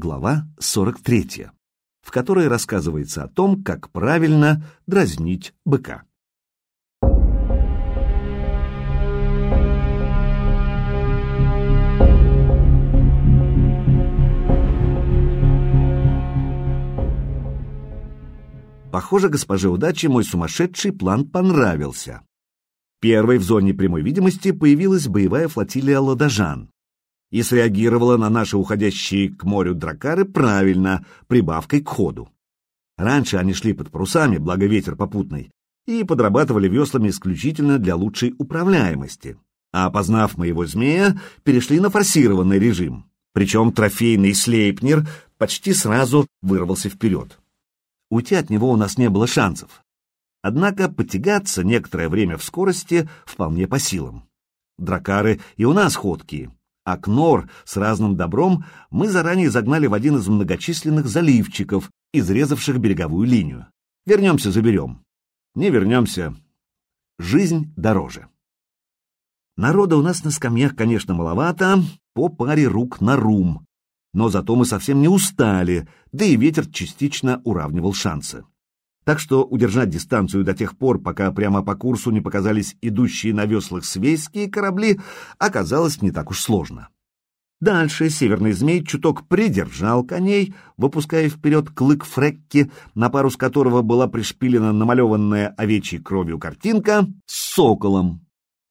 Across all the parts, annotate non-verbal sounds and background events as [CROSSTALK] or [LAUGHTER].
глава 43, в которой рассказывается о том, как правильно дразнить быка. Похоже, госпоже удачи мой сумасшедший план понравился. Первой в зоне прямой видимости появилась боевая флотилия ладожан и среагировала на наши уходящие к морю дракары правильно, прибавкой к ходу. Раньше они шли под парусами, благо ветер попутный, и подрабатывали веслами исключительно для лучшей управляемости. А опознав моего змея, перешли на форсированный режим. Причем трофейный слейпнер почти сразу вырвался вперед. Уйти от него у нас не было шансов. Однако потягаться некоторое время в скорости вполне по силам. Дракары и у нас ходкие, а Кнор с разным добром мы заранее загнали в один из многочисленных заливчиков, изрезавших береговую линию. Вернемся, заберем. Не вернемся. Жизнь дороже. Народа у нас на скамьях, конечно, маловато, по паре рук на рум. Но зато мы совсем не устали, да и ветер частично уравнивал шансы. Так что удержать дистанцию до тех пор, пока прямо по курсу не показались идущие на веслах свейские корабли, оказалось не так уж сложно. Дальше северный змей чуток придержал коней, выпуская вперед клык Фрекки, на парус которого была пришпилена намалеванная овечьей кровью картинка с соколом.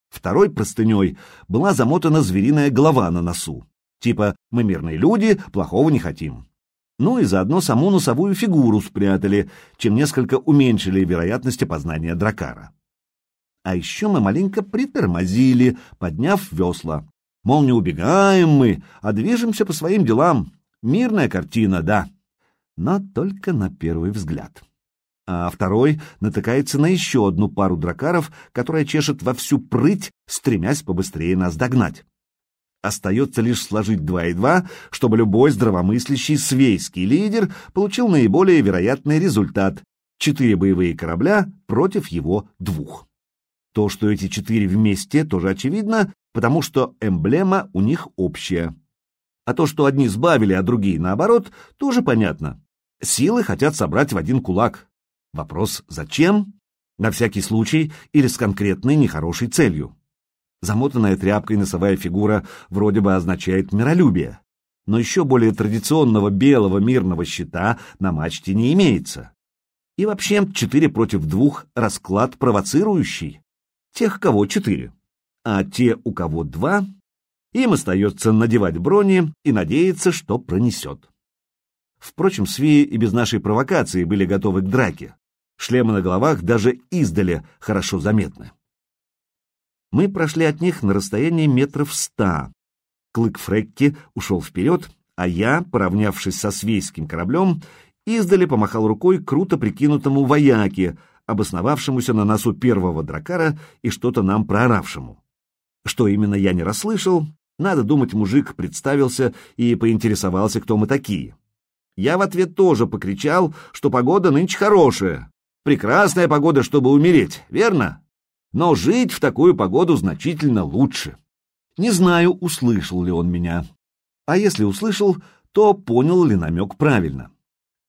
Второй простыней была замотана звериная голова на носу. Типа «мы мирные люди, плохого не хотим». Ну и заодно саму носовую фигуру спрятали, чем несколько уменьшили вероятность опознания дракара. А еще мы маленько притормозили, подняв весла. Мол, не убегаем мы, а движемся по своим делам. Мирная картина, да. Но только на первый взгляд. А второй натыкается на еще одну пару дракаров, которая чешет во всю прыть, стремясь побыстрее нас догнать. Остается лишь сложить два и два, чтобы любой здравомыслящий свейский лидер получил наиболее вероятный результат — четыре боевые корабля против его двух. То, что эти четыре вместе, тоже очевидно, потому что эмблема у них общая. А то, что одни сбавили, а другие наоборот, тоже понятно. Силы хотят собрать в один кулак. Вопрос «зачем?» На всякий случай или с конкретной нехорошей целью. Замотанная тряпкой носовая фигура вроде бы означает миролюбие, но еще более традиционного белого мирного щита на мачте не имеется. И вообще четыре против двух расклад провоцирующий. Тех, кого четыре. А те, у кого два, им остается надевать брони и надеяться, что пронесет. Впрочем, свии и без нашей провокации были готовы к драке. Шлемы на головах даже издали хорошо заметны. Мы прошли от них на расстоянии метров ста. Клык Фрекки ушел вперед, а я, поравнявшись со свейским кораблем, издали помахал рукой круто прикинутому вояке, обосновавшемуся на носу первого дракара и что-то нам прооравшему. Что именно я не расслышал, надо думать, мужик представился и поинтересовался, кто мы такие. Я в ответ тоже покричал, что погода нынче хорошая. Прекрасная погода, чтобы умереть, верно? Но жить в такую погоду значительно лучше. Не знаю, услышал ли он меня. А если услышал, то понял ли намек правильно.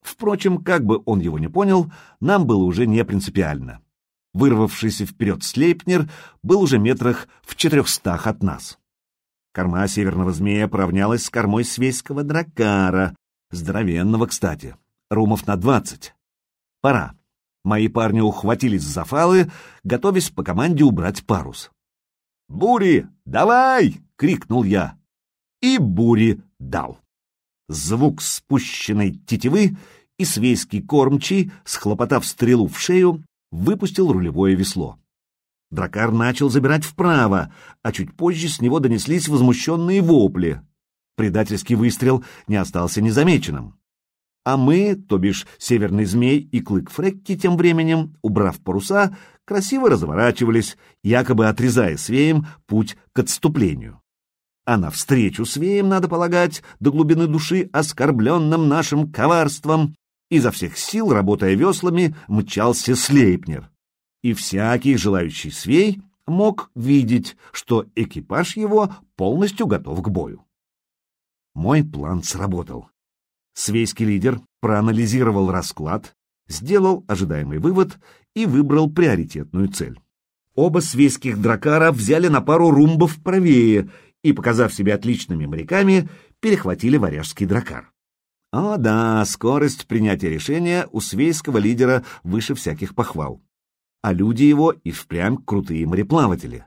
Впрочем, как бы он его не понял, нам было уже не принципиально. Вырвавшийся вперед Слейпнер был уже метрах в четырехстах от нас. Корма северного змея поравнялась с кормой свейского дракара, здоровенного, кстати, румов на двадцать. Пора. Мои парни ухватились за фалы, готовясь по команде убрать парус. «Бури, давай!» — крикнул я. И Бури дал. Звук спущенной тетивы и свейский кормчий, схлопотав стрелу в шею, выпустил рулевое весло. Дракар начал забирать вправо, а чуть позже с него донеслись возмущенные вопли. Предательский выстрел не остался незамеченным. А мы, то бишь Северный Змей и Клык Фрекки, тем временем, убрав паруса, красиво разворачивались, якобы отрезая свеем путь к отступлению. А навстречу свеям, надо полагать, до глубины души оскорбленным нашим коварством, изо всех сил, работая веслами, мчался Слейпнер. И всякий желающий свей мог видеть, что экипаж его полностью готов к бою. Мой план сработал. Свейский лидер проанализировал расклад, сделал ожидаемый вывод и выбрал приоритетную цель. Оба свейских дракара взяли на пару румбов правее и, показав себя отличными моряками, перехватили варяжский дракар. О да, скорость принятия решения у свейского лидера выше всяких похвал. А люди его и впрямь крутые мореплаватели.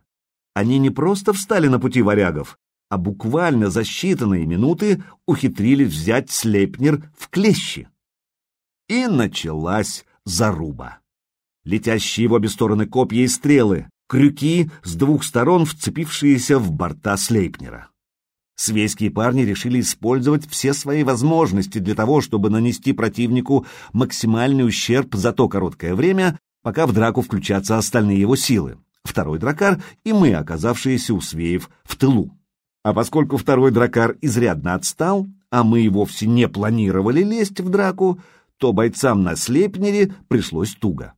Они не просто встали на пути варягов, а буквально за считанные минуты ухитрились взять Слейпнер в клещи. И началась заруба. Летящие в обе стороны копья и стрелы, крюки с двух сторон, вцепившиеся в борта Слейпнера. Свейские парни решили использовать все свои возможности для того, чтобы нанести противнику максимальный ущерб за то короткое время, пока в драку включатся остальные его силы, второй дракар и мы, оказавшиеся у Свеев в тылу. А поскольку второй дракар изрядно отстал, а мы и вовсе не планировали лезть в драку, то бойцам на Слепнере пришлось туго.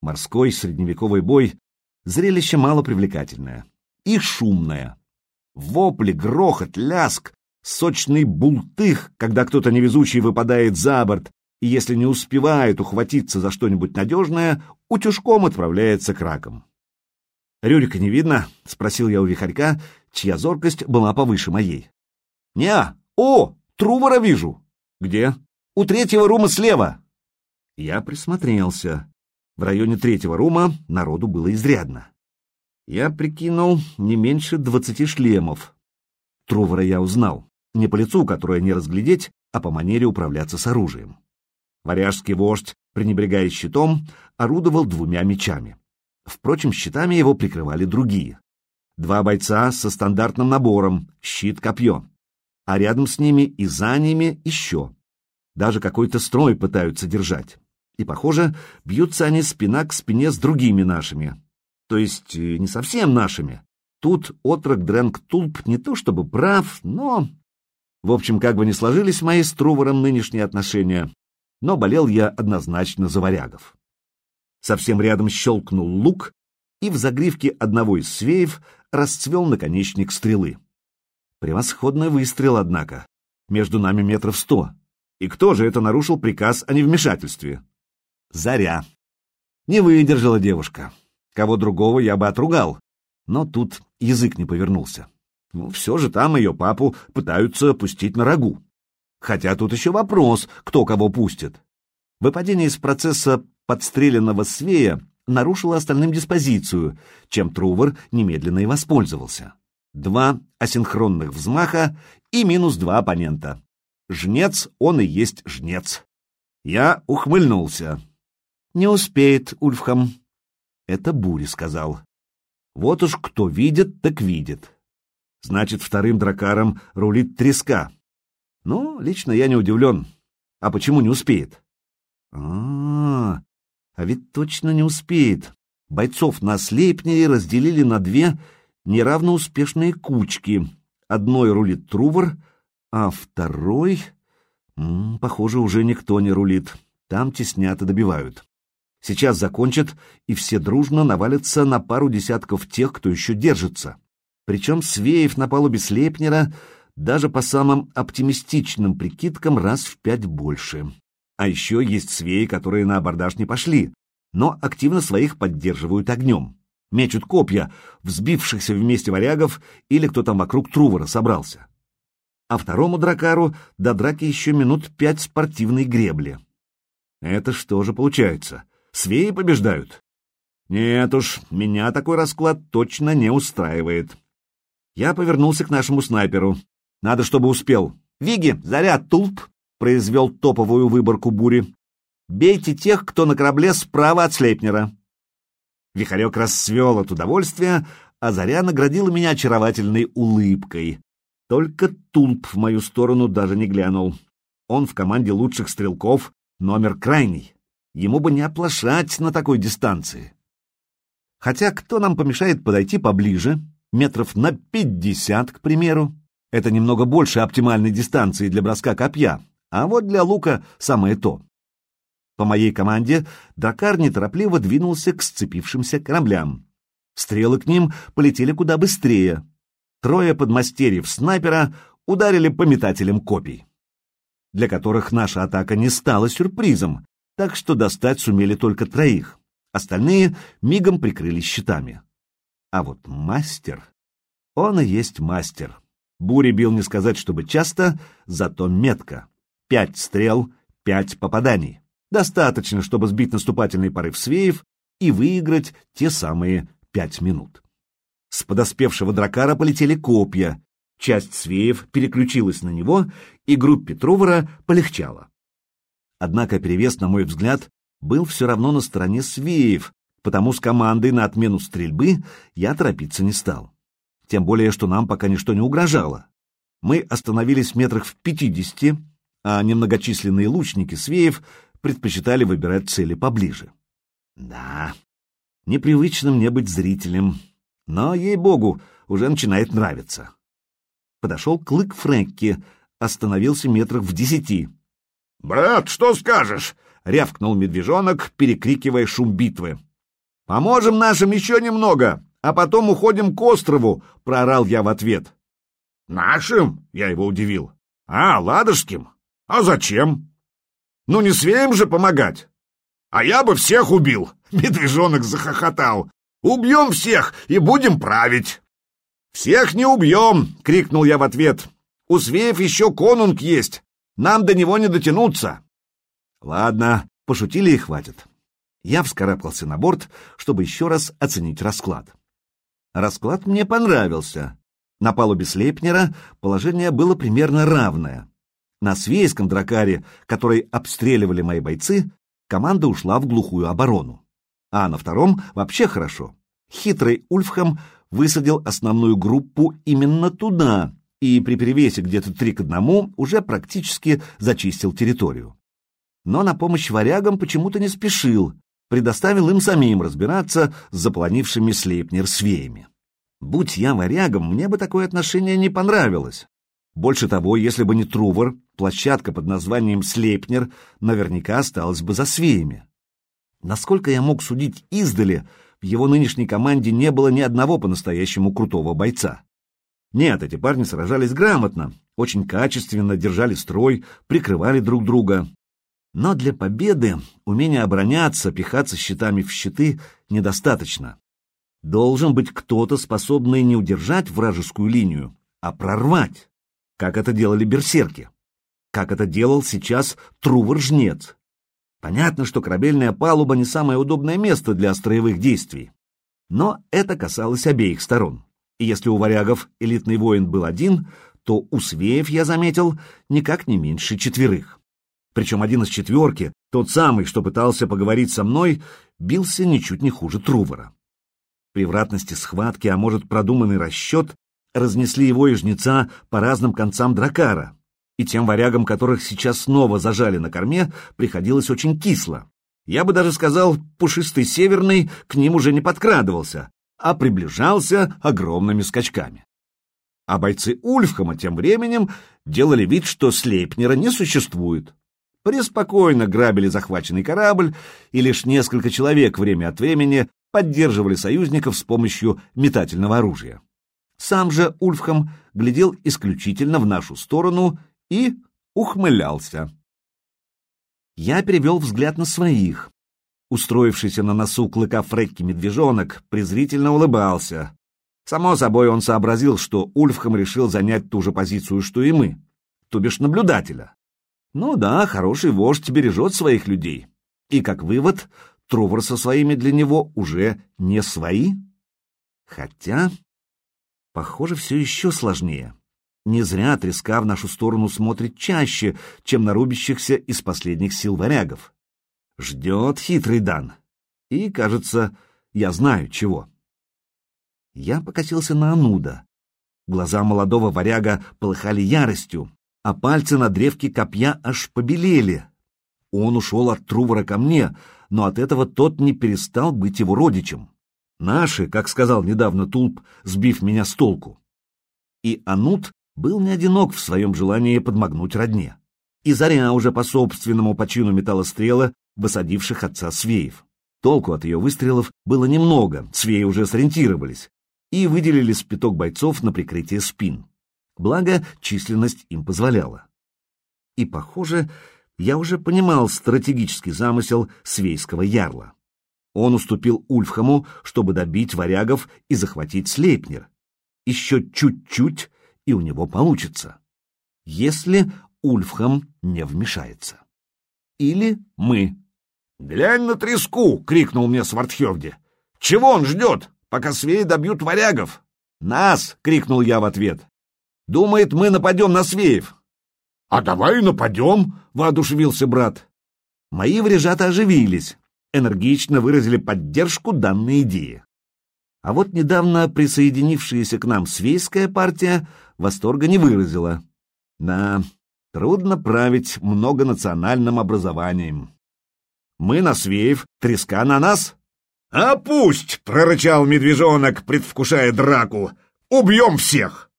Морской средневековый бой — зрелище малопривлекательное и шумное. Вопли, грохот, ляск, сочный бултых, когда кто-то невезучий выпадает за борт, и если не успевает ухватиться за что-нибудь надежное, утюжком отправляется к ракам. «Рюрика не видно?» — спросил я у вихарька, чья зоркость была повыше моей. «Не, о, Трувора вижу!» «Где?» «У третьего рума слева!» Я присмотрелся. В районе третьего рума народу было изрядно. Я прикинул не меньше двадцати шлемов. Трувора я узнал. Не по лицу, которое не разглядеть, а по манере управляться с оружием. Варяжский вождь, пренебрегая щитом, орудовал двумя мечами. Впрочем, щитами его прикрывали другие. Два бойца со стандартным набором — щит-копье. А рядом с ними и за ними еще. Даже какой-то строй пытаются держать. И, похоже, бьются они спина к спине с другими нашими, то есть э, не совсем нашими. Тут отрок Дрэнк Тулп не то чтобы прав, но... В общем, как бы ни сложились мои с Трувором нынешние отношения, но болел я однозначно за варягов. Совсем рядом щелкнул лук, и в загривке одного из свеев расцвел наконечник стрелы. Превосходный выстрел, однако. Между нами метров сто. И кто же это нарушил приказ о невмешательстве? Заря. Не выдержала девушка. Кого другого я бы отругал, но тут язык не повернулся. Ну, все же там ее папу пытаются пустить на рагу. Хотя тут еще вопрос, кто кого пустит. Выпадение из процесса подстреленного свея нарушило остальным диспозицию, чем Трувор немедленно и воспользовался. Два асинхронных взмаха и минус два оппонента. Жнец, он и есть жнец. Я ухмыльнулся. «Не успеет, Ульфхам», это Бури сказал. Вот уж кто видит, так видит. Значит, вторым дракаром рулит треска. Ну, лично я не удивлен. А почему не успеет? А, -а, -а, а ведь точно не успеет. Бойцов на Слейпнере разделили на две неравноуспешные кучки. Одной рулит Трувор, а второй... М -м, похоже, уже никто не рулит. Там теснят и добивают. Сейчас закончат, и все дружно навалятся на пару десятков тех, кто еще держится. Причем свеев на палубе Слепнера даже по самым оптимистичным прикидкам раз в пять больше. А еще есть свеи, которые на абордаж не пошли, но активно своих поддерживают огнем. Мечут копья, взбившихся вместе варягов или кто там вокруг Трувора собрался. А второму дракару до драки еще минут пять спортивной гребли. Это что же получается? Свеи побеждают. Нет уж, меня такой расклад точно не устраивает. Я повернулся к нашему снайперу. Надо, чтобы успел. Виги, заряд, тулп, произвел топовую выборку бури. Бейте тех, кто на корабле справа от Слейпнера. Вихарек расцвел от удовольствия, а Заря наградила меня очаровательной улыбкой. Только Тулп в мою сторону даже не глянул. Он в команде лучших стрелков номер крайний. Ему бы не оплошать на такой дистанции. Хотя кто нам помешает подойти поближе, метров на пятьдесят, к примеру? Это немного больше оптимальной дистанции для броска копья, а вот для лука самое то. По моей команде Дракар неторопливо двинулся к сцепившимся кораблям. Стрелы к ним полетели куда быстрее. Трое подмастерьев снайпера ударили по метателям копий. для которых наша атака не стала сюрпризом, так что достать сумели только троих. Остальные мигом прикрылись щитами. А вот мастер... Он и есть мастер. Бури бил не сказать, чтобы часто, зато метко. Пять стрел, пять попаданий. Достаточно, чтобы сбить наступательный порыв свеев и выиграть те самые пять минут. С подоспевшего дракара полетели копья. Часть свеев переключилась на него, и группе Трувора полегчало. Однако перевес, на мой взгляд, был все равно на стороне свеев, потому с командой на отмену стрельбы я торопиться не стал. Тем более, что нам пока ничто не угрожало. Мы остановились в метрах в пятидесяти, а немногочисленные лучники свеев предпочитали выбирать цели поближе. Да, непривычно мне быть зрителем, но, ей-богу, уже начинает нравиться. Подошел клык Фрэнки, остановился метрах в десяти — «Брат, что скажешь?» — рявкнул медвежонок, перекрикивая шум битвы. «Поможем нашим еще немного, а потом уходим к острову», — проорал я в ответ. «Нашим?» — я его удивил. «А, ладожским? А зачем?» «Ну не свеем же помогать!» «А я бы всех убил!» [LAUGHS] — медвежонок захохотал. «Убьем всех и будем править!» «Всех не убьем!» — крикнул я в ответ. «У свеев еще конунг есть, нам до него не дотянуться. Ладно, пошутили и хватит. Я вскарабкался на борт, чтобы еще раз оценить расклад. Расклад мне понравился. На палубе Слейпнера положение было примерно равное. На свейском дракаре, который обстреливали мои бойцы, команда ушла в глухую оборону. А на втором вообще хорошо. Хитрый Ульфхам высадил основную группу именно туда, и при перевесе где-то три к одному уже практически зачистил территорию. Но на помощь варягам почему-то не спешил, предоставил им самим разбираться с запланившими Слейпнер свеями. Будь я варягом, мне бы такое отношение не понравилось. Больше того, если бы не Трувор, площадка под названием Слейпнер наверняка осталась бы за свеями. Насколько я мог судить издали, в его нынешней команде не было ни одного по-настоящему крутого бойца. Нет, эти парни сражались грамотно, очень качественно держали строй, прикрывали друг друга. Но для победы умения обороняться, пихаться щитами в щиты недостаточно. Должен быть кто-то, способный не удержать вражескую линию, а прорвать, как это делали берсерки, как это делал сейчас Трувор-жнец. Понятно, что корабельная палуба не самое удобное место для строевых действий, но это касалось обеих сторон. И если у варягов элитный воин был один, то у свеев, я заметил, никак не меньше четверых. Причем один из четверки, тот самый, что пытался поговорить со мной, бился ничуть не хуже Трувора. Превратности схватки, а может продуманный расчет, разнесли его и жнеца по разным концам дракара, и тем варягам, которых сейчас снова зажали на корме, приходилось очень кисло. Я бы даже сказал, пушистый северный к ним уже не подкрадывался, а приближался огромными скачками. А бойцы Ульфхама тем временем делали вид, что Слейпнера не существует. Преспокойно грабили захваченный корабль, и лишь несколько человек время от времени поддерживали союзников с помощью метательного оружия. Сам же Ульфхам глядел исключительно в нашу сторону и ухмылялся. Я перевел взгляд на своих. Устроившийся на носу клыка Фрекки медвежонок презрительно улыбался. Само собой, он сообразил, что Ульфхам решил занять ту же позицию, что и мы, то бишь наблюдателя. Ну да, хороший вождь бережет своих людей. И, как вывод, Трувор со своими для него уже не свои. Хотя, похоже, все еще сложнее. Не зря треска в нашу сторону смотрит чаще, чем на рубящихся из последних сил варягов. Ждет хитрый Дан. И, кажется, я знаю чего. Я покосился на Ануда. Глаза молодого варяга полыхали яростью, а пальцы на древке копья аж побелели. Он ушел от Трувора ко мне, но от этого тот не перестал быть его родичем. Наши, как сказал недавно Тулп, сбив меня с толку. И Анут был не одинок в своем желании подмогнуть родне. И Заря уже по собственному почину стрелы высадивших отца свеев. Толку от ее выстрелов было немного, свеи уже сориентировались, и выделили спиток бойцов на прикрытие спин. Благо, численность им позволяла. И, похоже, я уже понимал стратегический замысел свейского ярла. Он уступил Ульфхаму, чтобы добить варягов и захватить Слейпнер. Еще чуть-чуть, и у него получится. Если Ульфхам не вмешается. Или мы. «Глянь на треску!» — крикнул мне Свардхевди. «Чего он ждет, пока свеи добьют варягов?» «Нас!» — крикнул я в ответ. «Думает, мы нападем на свеев». «А давай нападем!» — воодушевился брат. Мои врежата оживились, энергично выразили поддержку данной идеи. А вот недавно присоединившаяся к нам свейская партия восторга не выразила. Да, трудно править многонациональным образованием. Мы на свеев, треска на нас. «А пусть!» — прорычал медвежонок, предвкушая драку. «Убьем всех!»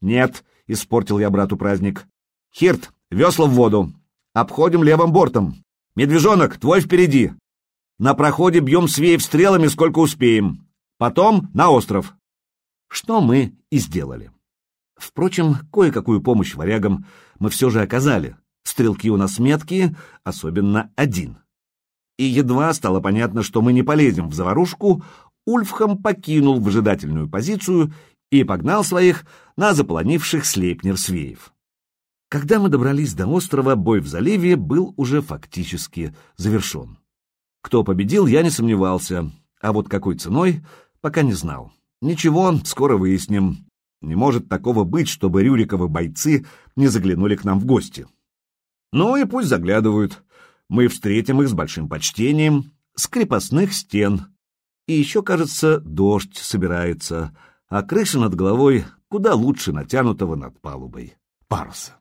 «Нет», — испортил я брату праздник. «Хирт, весла в воду. Обходим левым бортом. Медвежонок, твой впереди. На проходе бьем свеев стрелами, сколько успеем. Потом на остров». Что мы и сделали. Впрочем, кое-какую помощь варягам мы все же оказали. Стрелки у нас меткие, особенно один и едва стало понятно, что мы не полезем в заварушку, Ульфхам покинул выжидательную позицию и погнал своих на заполонивших слепнер свеев. Когда мы добрались до острова, бой в заливе был уже фактически завершен. Кто победил, я не сомневался, а вот какой ценой, пока не знал. Ничего, скоро выясним. Не может такого быть, чтобы Рюриковы бойцы не заглянули к нам в гости. Ну и пусть заглядывают мы встретим их с большим почтением, с крепостных стен. И еще, кажется, дождь собирается, а крыша над головой куда лучше натянутого над палубой паруса.